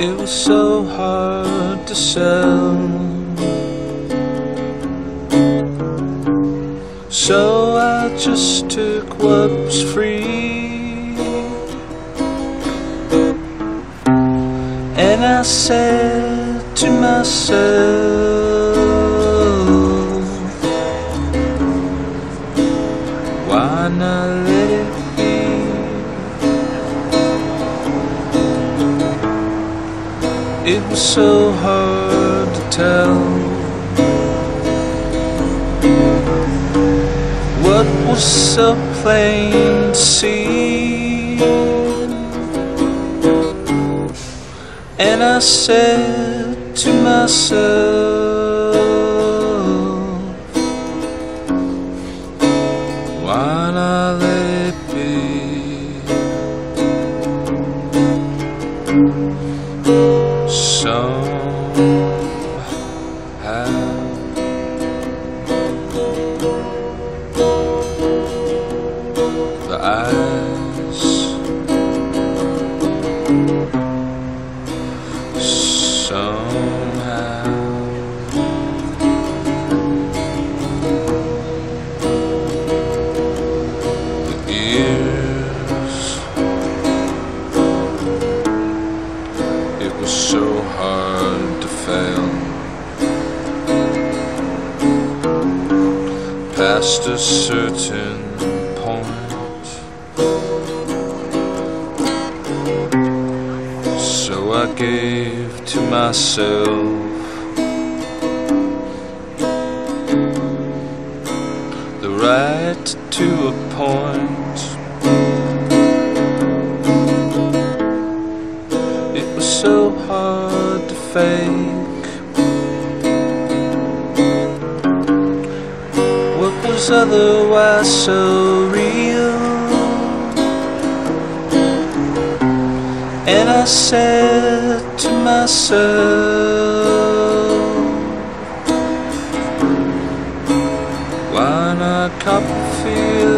It was so hard to sell. So I just took what was free. And I said to myself, Why not let it It was so hard to tell what was so plain to see. And I said to myself, Why not Somehow the eyes it was so hard to fail. Past a certain point. So I gave to myself. The right to a point. So hard to fake. What was otherwise so real? And I said to myself, Why not Copperfield?